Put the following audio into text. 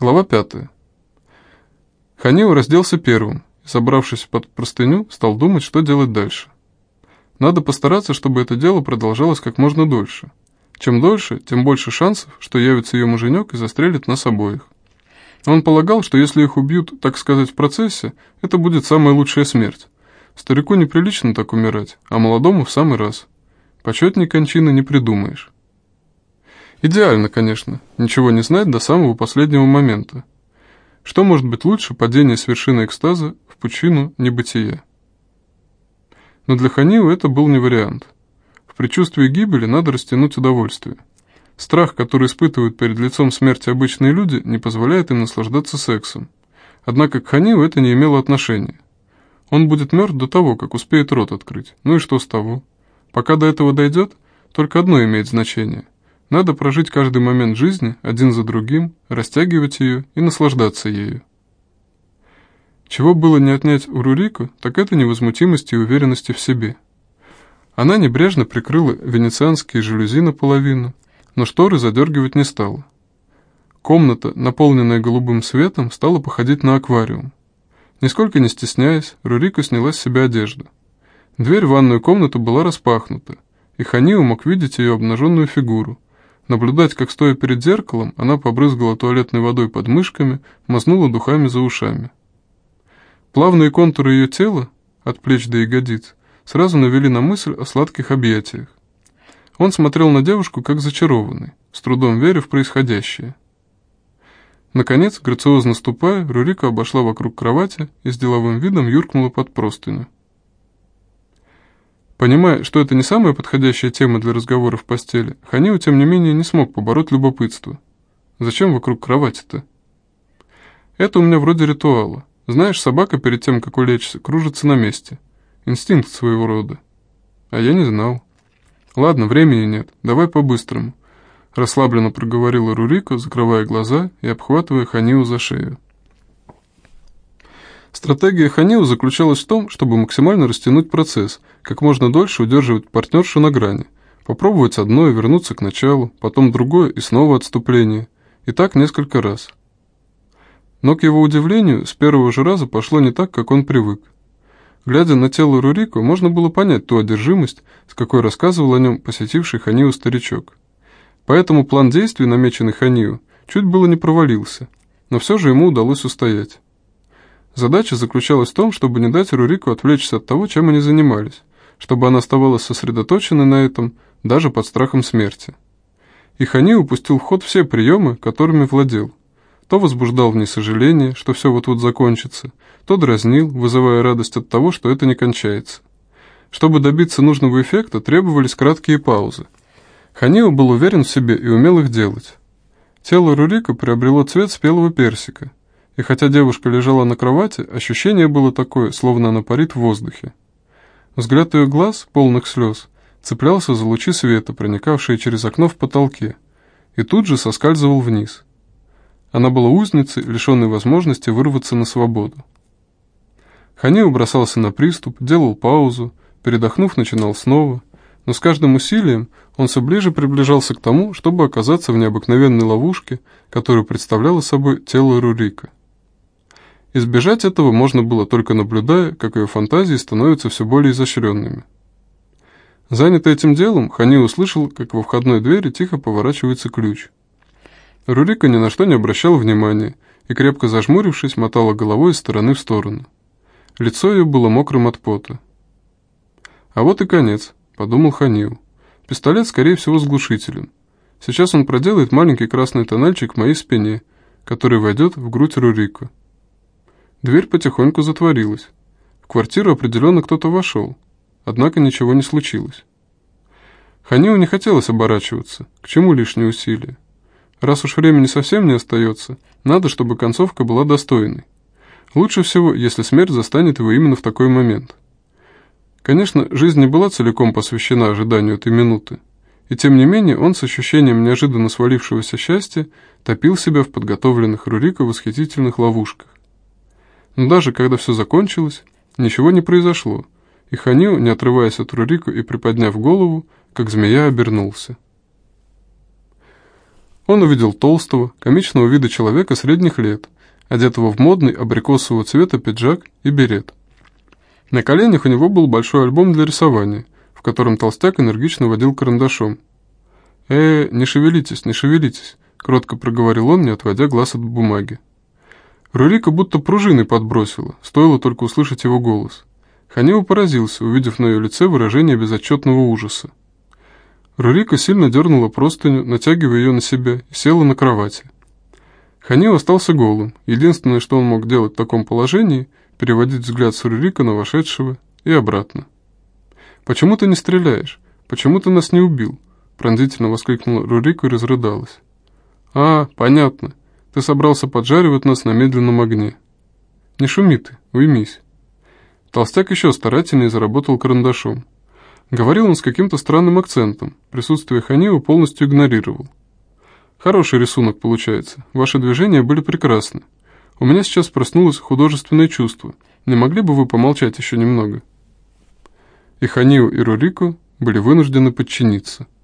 Глава 5. Ханиу разделся первым и, собравшись под простыню, стал думать, что делать дальше. Надо постараться, чтобы это дело продолжалось как можно дольше. Чем дольше, тем больше шансов, что явится ее муженек и застрелит нас обоих. Он полагал, что если их убьют, так сказать, в процессе, это будет самая лучшая смерть. Старику неприлично так умирать, а молодому в самый раз. Почетней кончины не придумаешь. Идеально, конечно, ничего не знать до самого последнего момента. Что может быть лучше падения с вершины экстаза в пучину небытия? Но для Ханиу это был не вариант. В предчувствии гибели надо растянуть удовольствие. Страх, который испытывают перед лицом смерти обычные люди, не позволяет им наслаждаться сексом. Однако к Ханиу это не имело отношения. Он будет мертв до того, как успеет рот открыть. Ну и что с того? Пока до этого дойдет, только одно имеет значение – надо прожить каждый момент жизни один за другим, растягивать ее и наслаждаться ею. Чего было не отнять у Рурику, так это невозмутимости и уверенности в себе. Она небрежно прикрыла венецианские жалюзи наполовину, но шторы задергивать не стала. Комната, наполненная голубым светом, стала походить на аквариум. Нисколько не стесняясь, Рурика сняла с себя одежду. Дверь в ванную комнату была распахнута, и Ханиу мог видеть ее обнаженную фигуру, Наблюдать, как стоя перед зеркалом, она побрызгала туалетной водой под мышками, мазнула духами за ушами. Плавные контуры ее тела, от плеч до ягодиц, сразу навели на мысль о сладких объятиях. Он смотрел на девушку как зачарованный, с трудом веря в происходящее. Наконец, грациозно ступая, Рурика обошла вокруг кровати и с деловым видом юркнула под простыню. Понимая, что это не самая подходящая тема для разговора в постели, Ханиу, тем не менее, не смог побороть любопытство. Зачем вокруг кровати-то? Это у меня вроде ритуала. Знаешь, собака перед тем, как улечься, кружится на месте. Инстинкт своего рода. А я не знал. Ладно, времени нет, давай по-быстрому. Расслабленно проговорила Рурико, закрывая глаза и обхватывая Ханиу за шею. Стратегия Ханиу заключалась в том, чтобы максимально растянуть процесс, как можно дольше удерживать партнершу на грани, попробовать одно и вернуться к началу, потом другое и снова отступление. И так несколько раз. Но, к его удивлению, с первого же раза пошло не так, как он привык. Глядя на тело Рурико, можно было понять ту одержимость, с какой рассказывал о нем посетивший Ханиу старичок. Поэтому план действий, намеченный Ханиу, чуть было не провалился, но все же ему удалось устоять. Задача заключалась в том, чтобы не дать Рурику отвлечься от того, чем они занимались, чтобы она оставалась сосредоточенной на этом, даже под страхом смерти. И Хани упустил в ход все приемы, которыми владел. То возбуждал в ней сожаление, что все вот-вот закончится, то дразнил, вызывая радость от того, что это не кончается. Чтобы добиться нужного эффекта, требовались краткие паузы. Ханио был уверен в себе и умел их делать. Тело Рурика приобрело цвет спелого персика – и хотя девушка лежала на кровати, ощущение было такое, словно она парит в воздухе. Взгляд ее глаз, полных слез, цеплялся за лучи света, проникавшие через окно в потолке, и тут же соскальзывал вниз. Она была узницей, лишенной возможности вырваться на свободу. Ханиу бросался на приступ, делал паузу, передохнув, начинал снова, но с каждым усилием он все ближе приближался к тому, чтобы оказаться в необыкновенной ловушке, которую представляло собой тело Рурика. Избежать этого можно было только наблюдая, как ее фантазии становятся все более изощренными. Занятый этим делом, Хани услышал, как во входной двери тихо поворачивается ключ. Рурика ни на что не обращала внимания и, крепко зажмурившись, мотала головой из стороны в сторону. Лицо ее было мокрым от пота. «А вот и конец», — подумал Ханил. «Пистолет, скорее всего, с глушителем. Сейчас он проделает маленький красный тоннельчик в моей спине, который войдет в грудь Рурика. Дверь потихоньку затворилась. В квартиру определенно кто-то вошел, однако ничего не случилось. Ханиу не хотелось оборачиваться, к чему лишние усилия. Раз уж времени совсем не остается, надо, чтобы концовка была достойной. Лучше всего, если смерть застанет его именно в такой момент. Конечно, жизнь не была целиком посвящена ожиданию этой минуты, и тем не менее он с ощущением неожиданно свалившегося счастья топил себя в подготовленных Рурика восхитительных ловушках. Но даже когда все закончилось, ничего не произошло, и Ханио, не отрываясь от Рурико и приподняв голову, как змея обернулся. Он увидел толстого, комичного вида человека средних лет, одетого в модный абрикосового цвета пиджак и берет. На коленях у него был большой альбом для рисования, в котором толстяк энергично водил карандашом. «Э, не шевелитесь, не шевелитесь», — кротко проговорил он, не отводя глаз от бумаги. Рурика будто пружиной подбросила, стоило только услышать его голос. Ханиу поразился, увидев на ее лице выражение безотчетного ужаса. Рурика сильно дернула простыню, натягивая ее на себя, и села на кровати. Ханиу остался голым. Единственное, что он мог делать в таком положении, переводить взгляд с Рурика на вошедшего и обратно. «Почему ты не стреляешь? Почему ты нас не убил?» Пронзительно воскликнула Рурика и разрыдалась. «А, понятно. Ты собрался поджаривать нас на медленном огне. Не шуми ты, уймись». Толстяк еще старательнее заработал карандашом. Говорил он с каким-то странным акцентом, присутствие Ханиу полностью игнорировал. «Хороший рисунок получается, ваши движения были прекрасны. У меня сейчас проснулось художественное чувство. Не могли бы вы помолчать еще немного?» И Ханиу и Рурику были вынуждены подчиниться –